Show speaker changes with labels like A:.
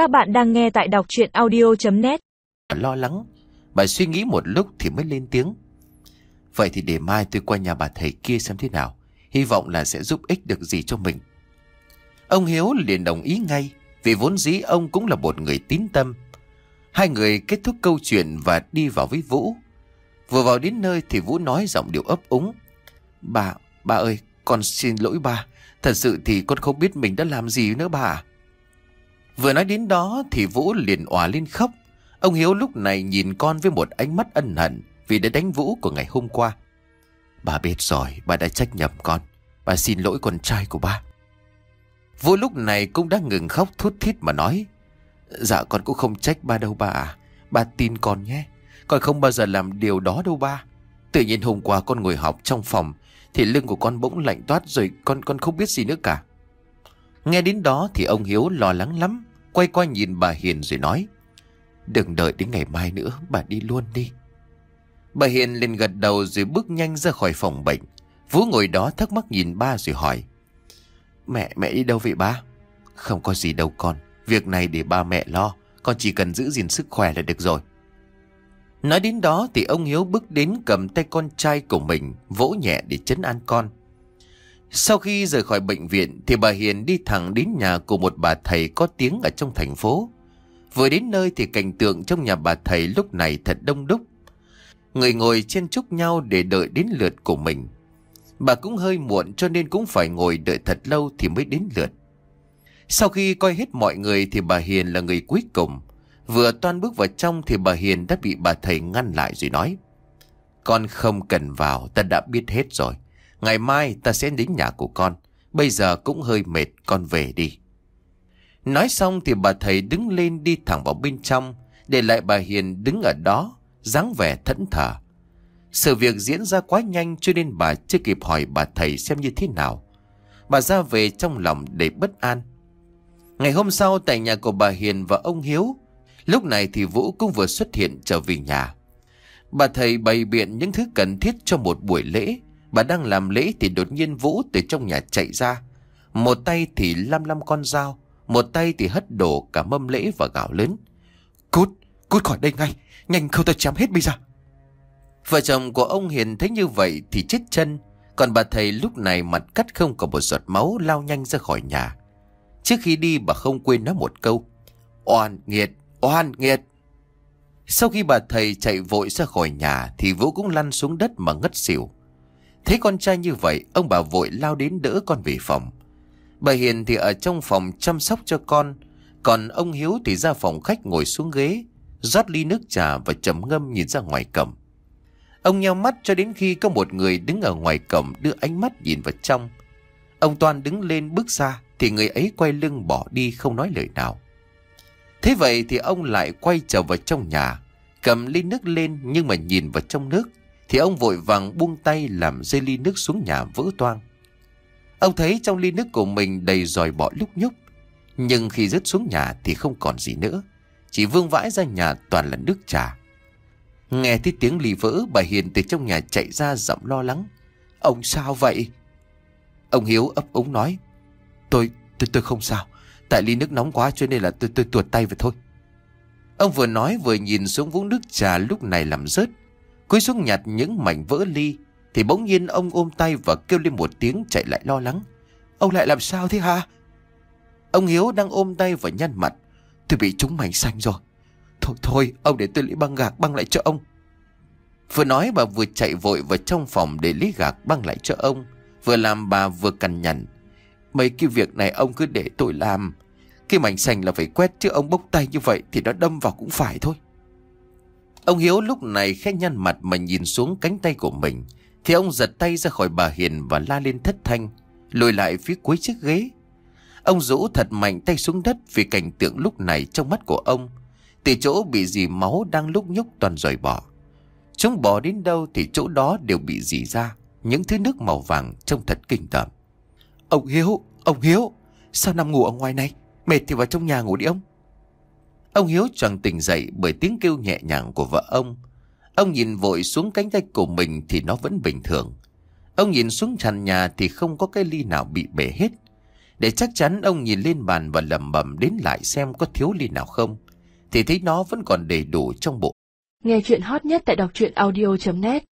A: Các bạn đang nghe tại đọc chuyện audio.net
B: Lo lắng. Bà suy nghĩ một lúc thì mới lên tiếng. Vậy thì để mai tôi qua nhà bà thầy kia xem thế nào. Hy vọng là sẽ giúp ích được gì cho mình. Ông Hiếu liền đồng ý ngay Vì vốn dĩ ông cũng là một người tín tâm. Hai người kết thúc câu chuyện và đi vào với Vũ. Vừa vào đến nơi thì Vũ nói giọng điệu ấp úng. Bà, bà ơi, con xin lỗi bà Thật sự thì con không biết mình đã làm gì nữa bà Vừa nói đến đó thì Vũ liền òa lên khóc. Ông Hiếu lúc này nhìn con với một ánh mắt ân hận Vì đã đánh Vũ của ngày hôm qua. Bà biết rồi, bà đã trách nhầm con. Bà xin lỗi con trai của ba Vũ lúc này cũng đã ngừng khóc thút thít mà nói Dạ con cũng không trách ba đâu ba à. Ba tin con nhé. Con không bao giờ làm điều đó đâu ba. Tự nhiên hôm qua con ngồi học trong phòng Thì lưng của con bỗng lạnh toát rồi Con con không biết gì nữa cả. Nghe đến đó thì ông Hiếu lo lắng lắm. Quay qua nhìn bà Hiền rồi nói Đừng đợi đến ngày mai nữa Bà đi luôn đi. Bà Hiền lên gật đầu rồi bước nhanh ra khỏi phòng bệnh. Vũ ngồi đó thắc mắc nhìn ba rồi hỏi Mẹ, mẹ đi đâu vậy ba? Không có gì đâu con Việc này để ba mẹ lo Con chỉ cần giữ gìn sức khỏe là được rồi. Nói đến đó thì ông Hiếu bước đến cầm tay con trai của mình Vỗ nhẹ để chấn an con. Sau khi rời khỏi bệnh viện Thì bà Hiền đi thẳng đến nhà của một bà thầy có tiếng ở trong thành phố. Vừa đến nơi thì cảnh tượng trong nhà bà thầy lúc này thật đông đúc. Người ngồi chen chúc nhau để đợi đến lượt của mình. Bà cũng hơi muộn cho nên cũng phải ngồi đợi thật lâu thì mới đến lượt. Sau khi coi hết mọi người thì bà Hiền là người cuối cùng. Vừa toan bước vào trong thì bà Hiền đã bị bà thầy ngăn lại rồi nói Con không cần vào, ta đã biết hết rồi. Ngày mai ta sẽ đến nhà của con. Bây giờ cũng hơi mệt, con về đi. Nói xong thì bà thầy đứng lên đi thẳng vào bên trong Để lại bà Hiền đứng ở đó dáng vẻ thẫn thờ. Sự việc diễn ra quá nhanh cho nên bà chưa kịp hỏi bà thầy xem như thế nào. Bà ra về trong lòng để bất an. Ngày hôm sau tại nhà của bà Hiền và ông Hiếu Lúc này thì Vũ cũng vừa xuất hiện trở về nhà. Bà thầy bày biện những thứ cần thiết cho một buổi lễ. Bà đang làm lễ thì đột nhiên Vũ từ trong nhà chạy ra. Một tay thì lăm lăm con dao Một tay thì hất đổ cả mâm lễ và gạo lớn. Cút, cút khỏi đây ngay Nhanh không tôi chém hết bây giờ. Vợ chồng của ông Hiền thấy như vậy thì chết chân Còn bà thầy lúc này mặt cắt không có một giọt máu lao nhanh ra khỏi nhà. Trước khi đi bà không quên nói một câu Oan nghiệt, oan nghiệt. Sau khi bà thầy chạy vội ra khỏi nhà Thì Vũ cũng lăn xuống đất mà ngất xỉu. Thấy con trai như vậy Ông bà vội lao đến đỡ con về phòng Bà Hiền thì ở trong phòng chăm sóc cho con Còn ông Hiếu thì ra phòng khách ngồi xuống ghế rót ly nước trà và trầm ngâm nhìn ra ngoài cổng. Ông nheo mắt cho đến khi có một người đứng ở ngoài cổng đưa ánh mắt nhìn vào trong. Ông Toàn đứng lên bước ra thì người ấy quay lưng bỏ đi không nói lời nào. Thế vậy thì ông lại quay trở vào trong nhà, cầm ly nước lên nhưng mà nhìn vào trong nước thì ông vội vàng buông tay làm rơi ly nước xuống nhà vỡ toang. Ông thấy trong ly nước của mình đầy dòi bỏ lúc nhúc, nhưng khi rớt xuống nhà thì không còn gì nữa. Chỉ vương vãi ra nhà toàn là nước trà Nghe thấy tiếng ly vỡ Bà Hiền từ trong nhà chạy ra giọng lo lắng Ông sao vậy Ông Hiếu ấp úng nói Tôi, tôi, tôi không sao Tại ly nước nóng quá cho nên là tôi, tôi tuột tay vậy thôi Ông vừa nói vừa nhìn xuống vũng nước trà lúc này làm rớt Cúi xuống nhặt những mảnh vỡ ly, Thì bỗng nhiên ông ôm tay và kêu lên một tiếng chạy lại lo lắng. Ông lại làm sao thế hả? Ông Hiếu đang ôm tay và nhăn mặt. Tôi bị trúng mảnh xanh rồi. Thôi thôi, ông để tôi lấy băng gạc băng lại cho ông. Vừa nói bà vừa chạy vội vào trong phòng để lấy gạc băng lại cho ông. Vừa làm bà vừa cằn nhằn. Mấy cái việc này ông cứ để tôi làm. Cái mảnh xanh là phải quét chứ ông bốc tay như vậy Thì nó đâm vào cũng phải thôi. Ông Hiếu lúc này khẽ nhăn mặt mà nhìn xuống cánh tay của mình Thì ông giật tay ra khỏi bà Hiền và la lên thất thanh Lùi lại phía cuối chiếc ghế Ông rũ thật mạnh tay xuống đất vì cảnh tượng lúc này trong mắt của ông. Từ chỗ bị dì máu đang lúc nhúc toàn rời bỏ. Chúng bỏ đến đâu thì chỗ đó đều bị dì ra. Những thứ nước màu vàng trông thật kinh tởm. Ông Hiếu, ông Hiếu, sao nằm ngủ ở ngoài này? Mệt thì vào trong nhà ngủ đi ông. Ông Hiếu choàng tỉnh dậy bởi tiếng kêu nhẹ nhàng của vợ ông. Ông nhìn vội xuống cánh tay của mình thì nó vẫn bình thường. Ông nhìn xuống trần nhà thì không có cái ly nào bị bể hết. Để chắc chắn ông nhìn lên bàn và lầm bầm đến lại xem có thiếu ly nào không. Thì thấy nó vẫn còn đầy đủ trong bộ.
A: Nghe chuyện hot nhất tại đọc truyện audio.net